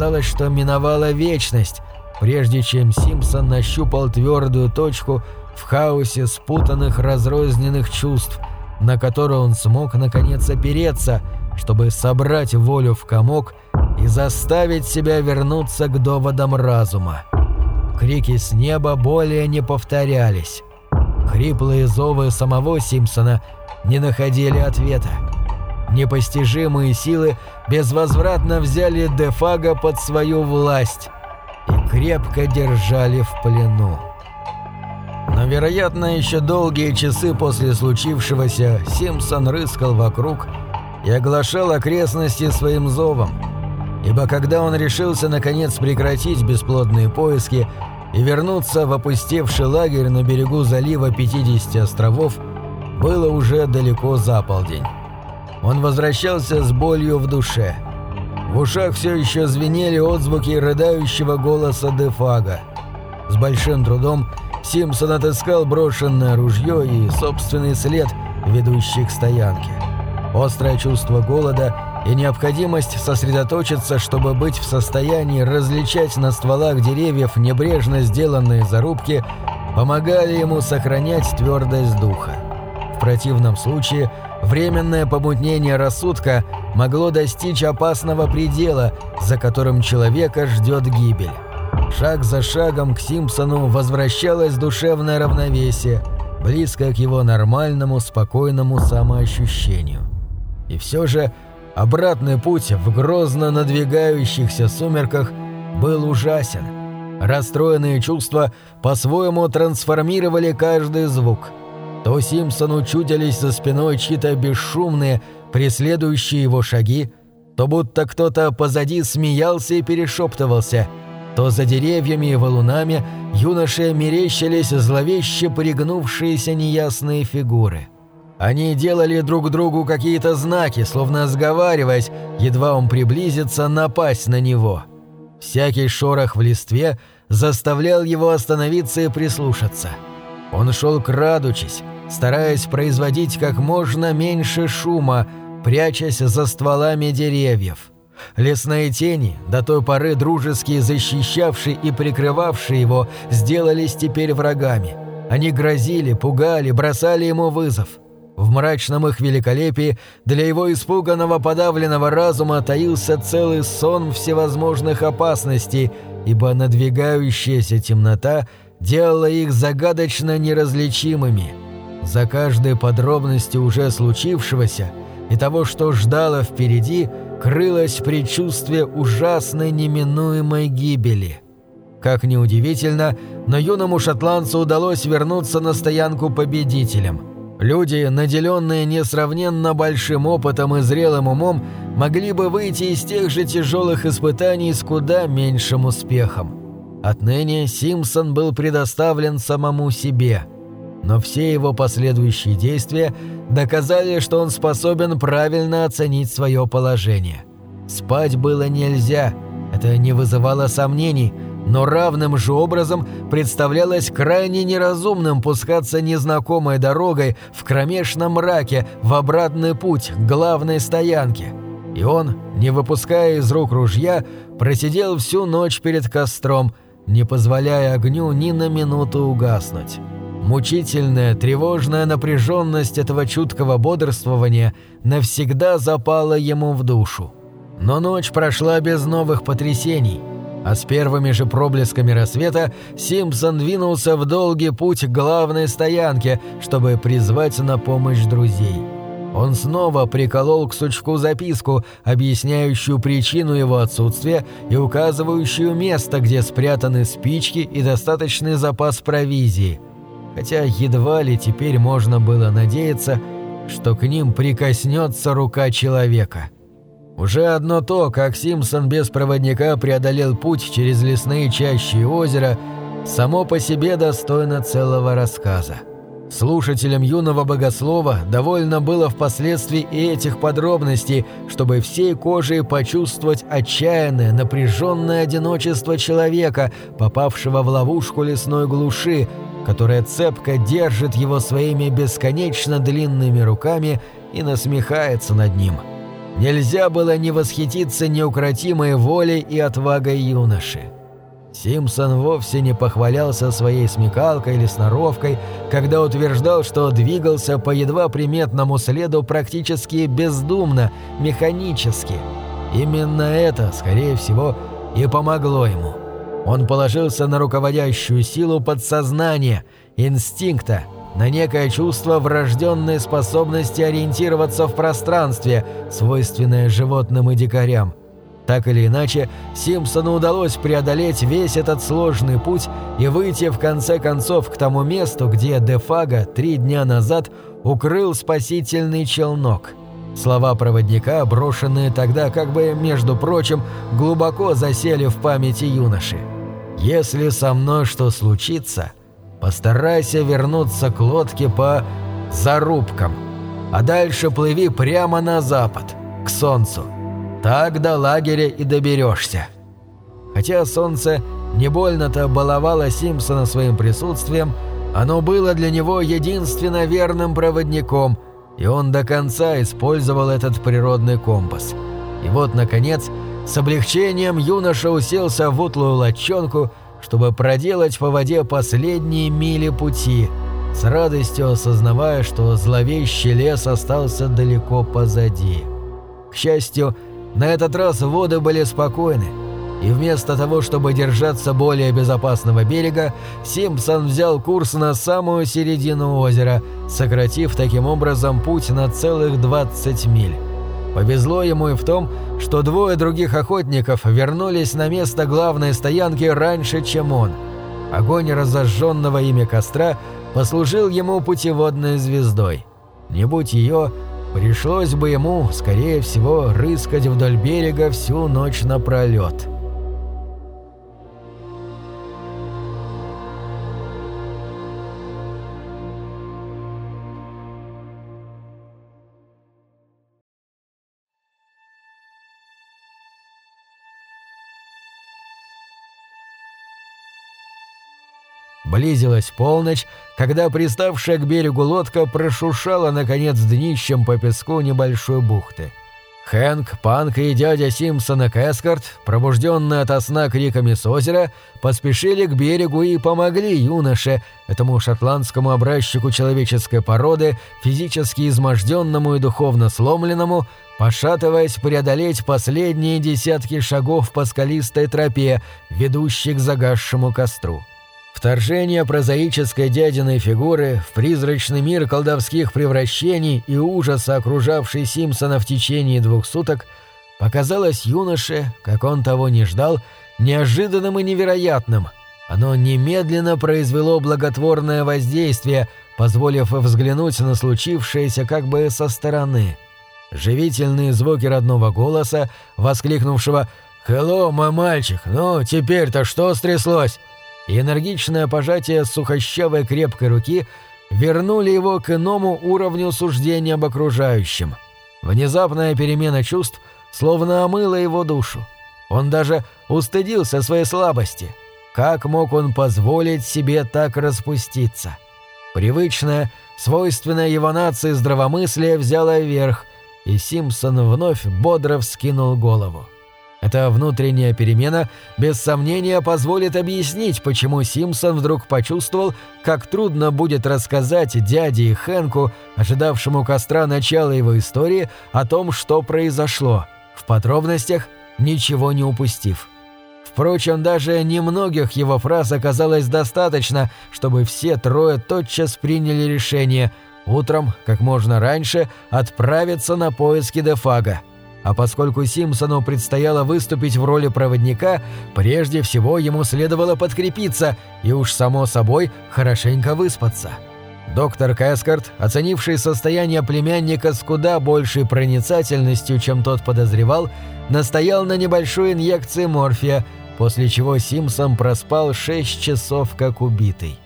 Казалось, что миновала вечность, прежде чем Симпсон нащупал твердую точку в хаосе спутанных разрозненных чувств, на которую он смог наконец опереться, чтобы собрать волю в комок и заставить себя вернуться к доводам разума. Крики с неба более не повторялись. Хриплые зовы самого Симпсона не находили ответа. Непостижимые силы безвозвратно взяли Дефага под свою власть и крепко держали в плену. Но, вероятно, еще долгие часы после случившегося Симпсон рыскал вокруг и оглашал окрестности своим зовом, ибо когда он решился наконец прекратить бесплодные поиски и вернуться в опустевший лагерь на берегу залива 50 островов, было уже далеко за полдень. Он возвращался с болью в душе. В ушах все еще звенели отзвуки рыдающего голоса Дефага. С большим трудом Симпсон отыскал брошенное ружье и собственный след, ведущий к стоянке. Острое чувство голода и необходимость сосредоточиться, чтобы быть в состоянии различать на стволах деревьев небрежно сделанные зарубки, помогали ему сохранять твердость духа. Противном случае временное помутнение рассудка могло достичь опасного предела, за которым человека ждет гибель. Шаг за шагом к Симпсону возвращалось душевное равновесие, близкое к его нормальному, спокойному самоощущению. И все же обратный путь в грозно надвигающихся сумерках был ужасен. Расстроенные чувства по-своему трансформировали каждый звук. То Симпсону чудились за спиной чьи-то бесшумные, преследующие его шаги, то будто кто-то позади смеялся и перешептывался – то за деревьями и валунами юноше мерещились зловеще пригнувшиеся неясные фигуры. Они делали друг другу какие-то знаки, словно сговариваясь, едва он приблизится, напасть на него. Всякий шорох в листве заставлял его остановиться и прислушаться. Он шел крадучись, стараясь производить как можно меньше шума, прячась за стволами деревьев. Лесные тени, до той поры дружески защищавшие и прикрывавшие его, сделались теперь врагами. Они грозили, пугали, бросали ему вызов. В мрачном их великолепии для его испуганного подавленного разума таился целый сон всевозможных опасностей, ибо надвигающаяся темнота делала их загадочно неразличимыми. За каждой подробностью уже случившегося и того, что ждало впереди – крылось предчувствие ужасной неминуемой гибели. Как ни удивительно, но юному шотландцу удалось вернуться на стоянку победителем. Люди, наделенные несравненно большим опытом и зрелым умом, могли бы выйти из тех же тяжелых испытаний с куда меньшим успехом. Отныне Симпсон был предоставлен самому себе – но все его последующие действия доказали, что он способен правильно оценить свое положение. Спать было нельзя, это не вызывало сомнений, но равным же образом представлялось крайне неразумным пускаться незнакомой дорогой в кромешном мраке в обратный путь к главной стоянке. И он, не выпуская из рук ружья, просидел всю ночь перед костром, не позволяя огню ни на минуту угаснуть. Мучительная, тревожная напряженность этого чуткого бодрствования навсегда запала ему в душу. Но ночь прошла без новых потрясений, а с первыми же проблесками рассвета Симпсон двинулся в долгий путь к главной стоянке, чтобы призвать на помощь друзей. Он снова приколол к сучку записку, объясняющую причину его отсутствия и указывающую место, где спрятаны спички и достаточный запас провизии – хотя едва ли теперь можно было надеяться, что к ним прикоснется рука человека. Уже одно то, как Симпсон без проводника преодолел путь через лесные чащи и озера, само по себе достойно целого рассказа. Слушателям юного богослова довольно было впоследствии и этих подробностей, чтобы всей кожей почувствовать отчаянное, напряженное одиночество человека, попавшего в ловушку лесной глуши, которая цепко держит его своими бесконечно длинными руками и насмехается над ним. нельзя было не восхититься неукротимой волей и отвагой юноши. Симпсон вовсе не похвалялся своей смекалкой или сноровкой, когда утверждал, что двигался по едва приметному следу практически бездумно, механически. Именно это, скорее всего, и помогло ему. Он положился на руководящую силу подсознания, инстинкта, на некое чувство врожденной способности ориентироваться в пространстве, свойственное животным и дикарям. Так или иначе, Симпсону удалось преодолеть весь этот сложный путь и выйти в конце концов к тому месту, где Дефага три дня назад укрыл спасительный челнок. Слова проводника, брошенные тогда как бы, между прочим, глубоко засели в памяти юноши. «Если со мной что случится, постарайся вернуться к лодке по зарубкам, а дальше плыви прямо на запад, к солнцу». Так до лагеря и доберешься. Хотя солнце не больно-то баловало Симпсона своим присутствием, оно было для него единственно верным проводником, и он до конца использовал этот природный компас. И вот, наконец, с облегчением юноша уселся в утлую лодчонку, чтобы проделать по воде последние мили пути, с радостью осознавая, что зловещий лес остался далеко позади. К счастью, на этот раз воды были спокойны, и вместо того, чтобы держаться более безопасного берега, Симпсон взял курс на самую середину озера, сократив таким образом путь на целых 20 миль. Повезло ему и в том, что двое других охотников вернулись на место главной стоянки раньше, чем он. Огонь разожженного ими костра послужил ему путеводной звездой. Не будь ее, Пришлось бы ему, скорее всего, рыскать вдоль берега всю ночь напролет. Близилась полночь, когда приставшая к берегу лодка прошушала, наконец, днищем по песку небольшой бухты. Хэнк, Панк и дядя Симпсона Кэскарт, пробужденные ото сна криками с озера, поспешили к берегу и помогли юноше, этому шотландскому образчику человеческой породы, физически изможденному и духовно сломленному, пошатываясь преодолеть последние десятки шагов по скалистой тропе, ведущей к загасшему костру. Вторжение прозаической дядиной фигуры в призрачный мир колдовских превращений и ужаса, окружавший Симпсона в течение двух суток, показалось юноше, как он того не ждал, неожиданным и невероятным. Оно немедленно произвело благотворное воздействие, позволив взглянуть на случившееся как бы со стороны. Живительные звуки родного голоса, воскликнувшего «Хелло, мой мальчик, ну теперь-то что стряслось?» И энергичное пожатие сухощавой крепкой руки вернули его к иному уровню суждения об окружающем. Внезапная перемена чувств словно омыла его душу. Он даже устыдился своей слабости. Как мог он позволить себе так распуститься? Привычное, свойственное его нации здравомыслие взяло верх, и Симпсон вновь бодро вскинул голову. Эта внутренняя перемена без сомнения позволит объяснить, почему Симпсон вдруг почувствовал, как трудно будет рассказать дяде и Хэнку, ожидавшему костра начала его истории, о том, что произошло, в подробностях ничего не упустив. Впрочем, даже немногих его фраз оказалось достаточно, чтобы все трое тотчас приняли решение утром, как можно раньше, отправиться на поиски Дефага. А поскольку Симпсону предстояло выступить в роли проводника, прежде всего ему следовало подкрепиться и уж само собой хорошенько выспаться. Доктор Кэскарт, оценивший состояние племянника с куда большей проницательностью, чем тот подозревал, настоял на небольшой инъекции морфия, после чего Симпсон проспал 6 часов как убитый.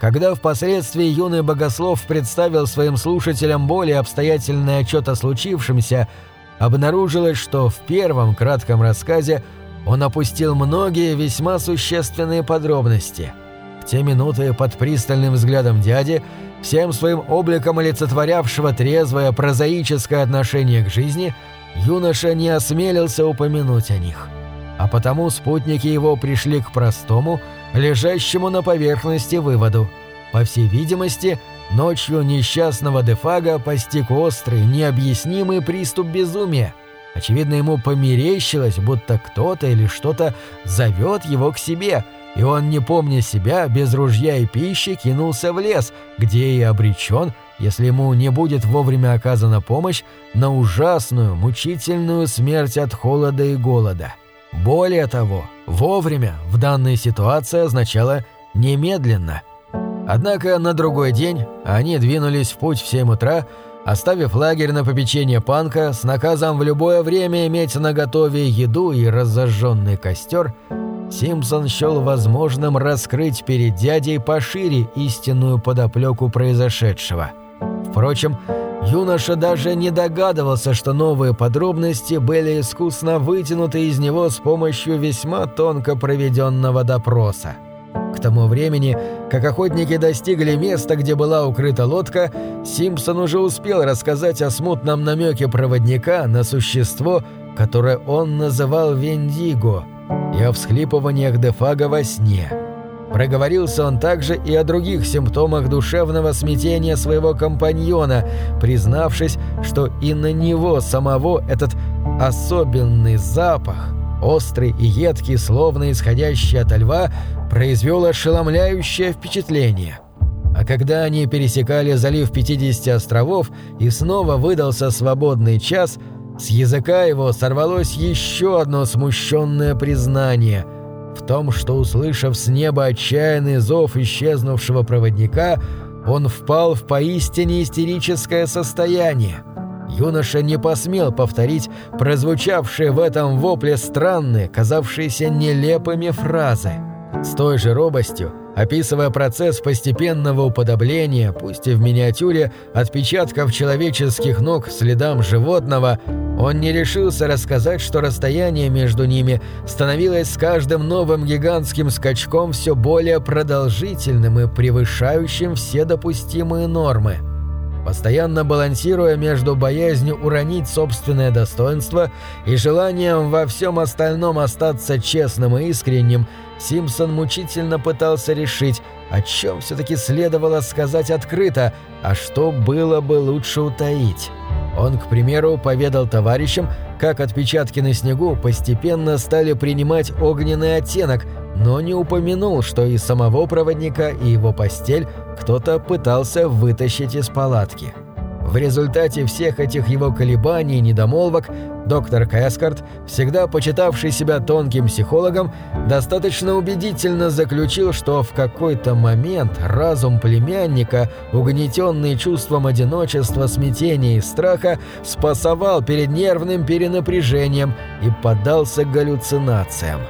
Когда впоследствии юный богослов представил своим слушателям более обстоятельный отчет о случившемся – обнаружилось, что в первом кратком рассказе он опустил многие весьма существенные подробности. В те минуты под пристальным взглядом дяди, всем своим обликом олицетворявшего трезвое прозаическое отношение к жизни, юноша не осмелился упомянуть о них. А потому спутники его пришли к простому, лежащему на поверхности выводу. По всей видимости, ночью несчастного Дефага постиг острый, необъяснимый приступ безумия. Очевидно, ему померещилось, будто кто-то или что-то зовет его к себе, и он, не помня себя, без ружья и пищи кинулся в лес, где и обречен, если ему не будет вовремя оказана помощь, на ужасную, мучительную смерть от холода и голода. Более того, вовремя в данной ситуации означало «немедленно». Однако на другой день они двинулись в путь в 7 утра, оставив лагерь на попечение панка с наказом в любое время иметь наготове еду и разожженный костер, Симпсон счел возможным раскрыть перед дядей пошире истинную подоплеку произошедшего. Впрочем, юноша даже не догадывался, что новые подробности были искусно вытянуты из него с помощью весьма тонко проведенного допроса. К тому времени, как охотники достигли места, где была укрыта лодка, Симпсон уже успел рассказать о смутном намеке проводника на существо, которое он называл Вендиго, и о всхлипываниях Дефага во сне. Проговорился он также и о других симптомах душевного смятения своего компаньона, признавшись, что и на него самого этот особенный запах, острый и едкий, словно исходящий от льва, произвел ошеломляющее впечатление. А когда они пересекали залив 50 островов и снова выдался свободный час, с языка его сорвалось еще одно смущенное признание – в том, что, услышав с неба отчаянный зов исчезнувшего проводника, он впал в поистине истерическое состояние. Юноша не посмел повторить прозвучавшие в этом вопле странные, казавшиеся нелепыми фразы. С той же робостью, описывая процесс постепенного уподобления, пусть и в миниатюре, отпечатков человеческих ног следам животного, он не решился рассказать, что расстояние между ними становилось с каждым новым гигантским скачком все более продолжительным и превышающим все допустимые нормы. Постоянно балансируя между боязнью уронить собственное достоинство и желанием во всем остальном остаться честным и искренним, Симпсон мучительно пытался решить, о чем все-таки следовало сказать открыто, а что было бы лучше утаить. Он, к примеру, поведал товарищам, как отпечатки на снегу постепенно стали принимать огненный оттенок, но не упомянул, что и самого проводника, и его постель кто-то пытался вытащить из палатки. В результате всех этих его колебаний и недомолвок доктор Кэскарт, всегда почитавший себя тонким психологом, достаточно убедительно заключил, что в какой-то момент разум племянника, угнетенный чувством одиночества, смятения и страха, спасовал перед нервным перенапряжением и поддался галлюцинациям.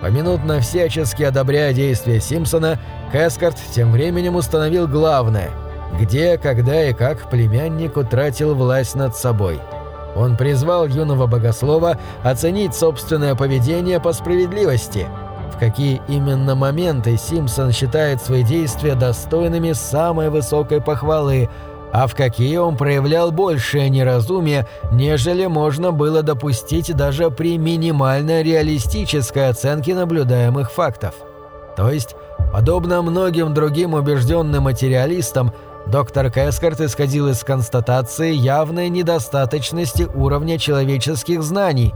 Поминутно всячески одобряя действия Симпсона, Кэскарт тем временем установил главное – где, когда и как племянник утратил власть над собой. Он призвал юного богослова оценить собственное поведение по справедливости. В какие именно моменты Симпсон считает свои действия достойными самой высокой похвалы, а в какие он проявлял большее неразумие, нежели можно было допустить даже при минимально реалистической оценке наблюдаемых фактов. То есть, подобно многим другим убежденным материалистам, Доктор Кэскарт исходил из констатации явной недостаточности уровня человеческих знаний,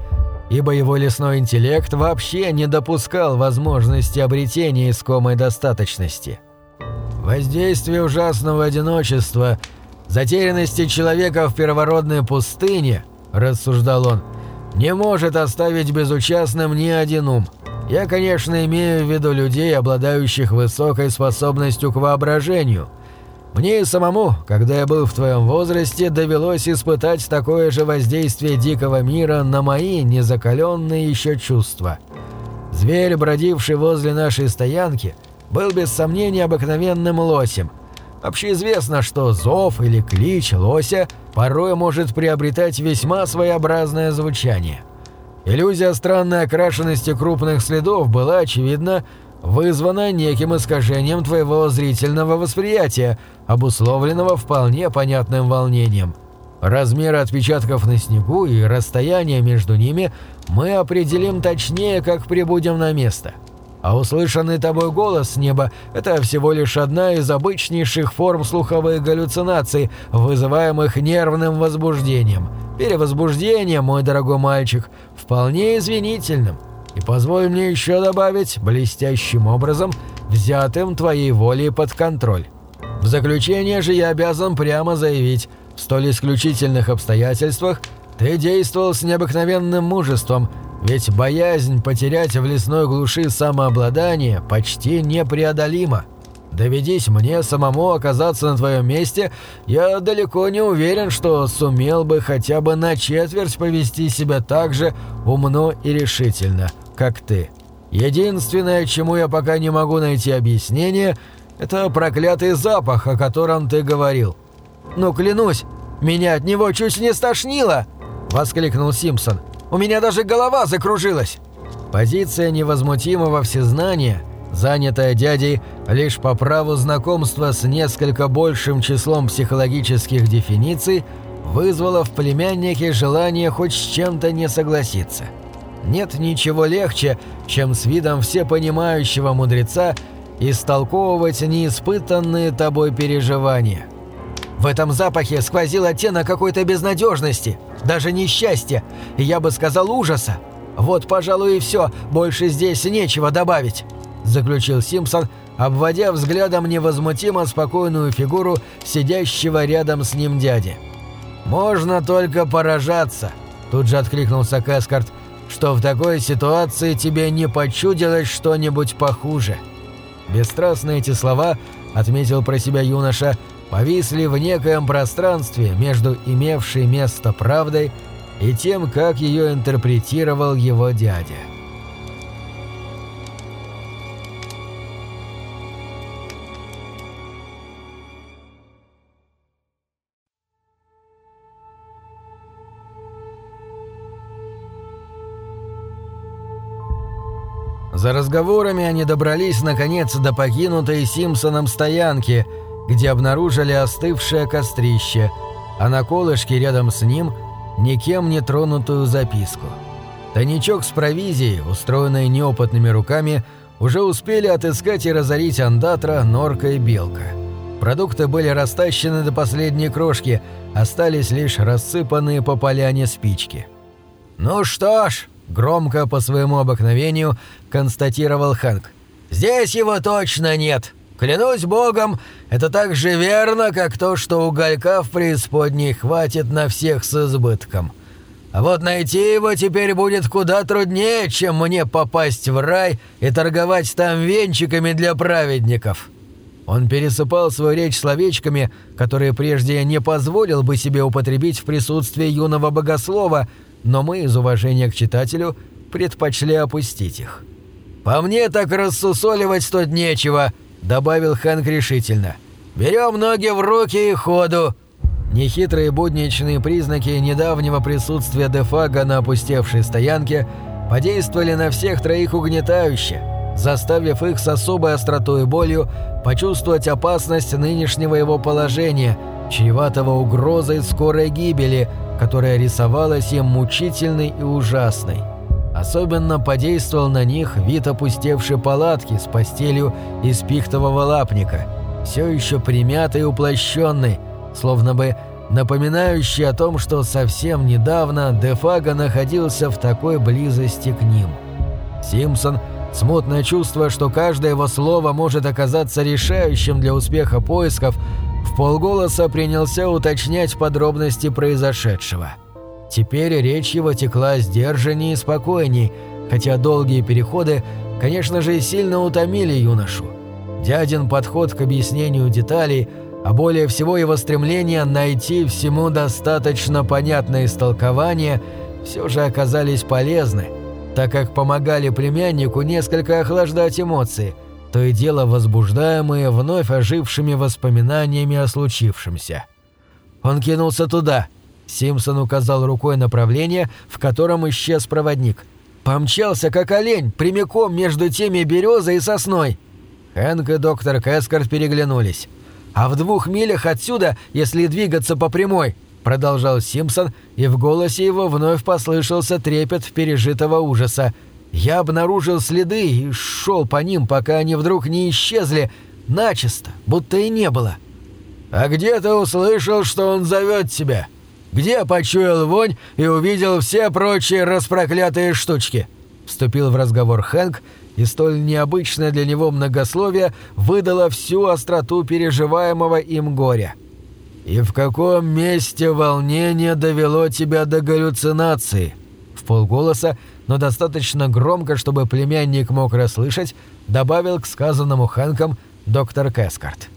ибо его лесной интеллект вообще не допускал возможности обретения искомой достаточности. Воздействие ужасного одиночества, затерянности человека в первородной пустыне, рассуждал он, не может оставить безучастным ни один ум. Я, конечно, имею в виду людей, обладающих высокой способностью к воображению – мне и самому, когда я был в твоем возрасте, довелось испытать такое же воздействие дикого мира на мои незакаленные еще чувства. Зверь, бродивший возле нашей стоянки, был без сомнения обыкновенным лосем. Общеизвестно, что зов или клич лося порой может приобретать весьма своеобразное звучание. Иллюзия странной окрашенности крупных следов была, очевидно, вызвано неким искажением твоего зрительного восприятия, обусловленного вполне понятным волнением. Размеры отпечатков на снегу и расстояние между ними мы определим точнее, как прибудем на место. А услышанный тобой голос с неба – это всего лишь одна из обычнейших форм слуховых галлюцинаций, вызываемых нервным возбуждением. Перевозбуждение, мой дорогой мальчик, вполне извинительным. И позволь мне еще добавить, блестящим образом, взятым твоей волей под контроль. В заключение же я обязан прямо заявить, в столь исключительных обстоятельствах ты действовал с необыкновенным мужеством, ведь боязнь потерять в лесной глуши самообладание почти непреодолима. Доведись мне самому оказаться на твоем месте, я далеко не уверен, что сумел бы хотя бы на четверть повести себя так же умно и решительно, как ты. Единственное, чему я пока не могу найти объяснение, это проклятый запах, о котором ты говорил. «Ну, клянусь, меня от него чуть не стошнило!» – воскликнул Симпсон. «У меня даже голова закружилась!» Позиция невозмутимого всезнания, занятая дядей лишь по праву знакомства с несколько большим числом психологических дефиниций, вызвала в племяннике желание хоть с чем-то не согласиться. Нет ничего легче, чем с видом всепонимающего мудреца истолковывать неиспытанные тобой переживания – в этом запахе сквозил оттенок какой-то безнадежности, даже несчастья, я бы сказал ужаса. Вот, пожалуй, и все, больше здесь нечего добавить», – заключил Симпсон, обводя взглядом невозмутимо спокойную фигуру сидящего рядом с ним дяди. «Можно только поражаться», – тут же откликнулся Кэскарт, – «что в такой ситуации тебе не почудилось что-нибудь похуже». Бесстрастно эти слова, отметил про себя юноша, – повисли в некоем пространстве между имевшей место правдой и тем, как ее интерпретировал его дядя. За разговорами они добрались наконец до покинутой Симпсоном стоянки – где обнаружили остывшее кострище, а на колышке рядом с ним никем не тронутую записку. Тайничок с провизией, устроенной неопытными руками, уже успели отыскать и разорить андатра, норка и белка. Продукты были растащены до последней крошки, остались лишь рассыпанные по поляне спички. «Ну что ж», — громко по своему обыкновению констатировал Хэнк, — «здесь его точно нет. Клянусь богом, это так же верно, как то, что уголька в преисподней хватит на всех с избытком. А вот найти его теперь будет куда труднее, чем мне попасть в рай и торговать там венчиками для праведников». Он пересыпал свою речь словечками, которые прежде не позволил бы себе употребить в присутствии юного богослова, но мы из уважения к читателю предпочли опустить их. «По мне так рассусоливать тут нечего», добавил Хэнк решительно. «Берем ноги в руки и ходу!» Нехитрые будничные признаки недавнего присутствия Дефага на опустевшей стоянке подействовали на всех троих угнетающе, заставив их с особой остротой и болью почувствовать опасность нынешнего его положения, чреватого угрозой скорой гибели, которая рисовалась им мучительной и ужасной. Особенно подействовал на них вид опустевшей палатки с постелью из пихтового лапника, все еще примятый и уплощенный, словно бы напоминающий о том, что совсем недавно Дефага находился в такой близости к ним. Симпсон, смутное чувство, что каждое его слово может оказаться решающим для успеха поисков, в полголоса принялся уточнять подробности произошедшего – Теперь речь его текла сдержаннее и спокойней, хотя долгие переходы, конечно же, сильно утомили юношу. Дядин подход к объяснению деталей, а более всего его стремление найти всему достаточно понятное истолкование, все же оказались полезны, так как помогали племяннику несколько охлаждать эмоции, то и дело возбуждаемые вновь ожившими воспоминаниями о случившемся. Он кинулся туда – Симпсон указал рукой направление, в котором исчез проводник. Помчался, как олень, прямиком между теми березой и сосной. Хэнк и доктор Кэскарт переглянулись. «А в двух милях отсюда, если двигаться по прямой», — продолжал Симпсон, и в голосе его вновь послышался трепет пережитого ужаса. «Я обнаружил следы и шел по ним, пока они вдруг не исчезли, начисто, будто и не было». «А где ты услышал, что он зовет тебя? Где почуял вонь и увидел все прочие распроклятые штучки?» Вступил в разговор Хэнк, и столь необычное для него многословие выдало всю остроту переживаемого им горя. «И в каком месте волнение довело тебя до галлюцинации?» В полголоса, но достаточно громко, чтобы племянник мог расслышать, добавил к сказанному Хэнком доктор Кэскарт.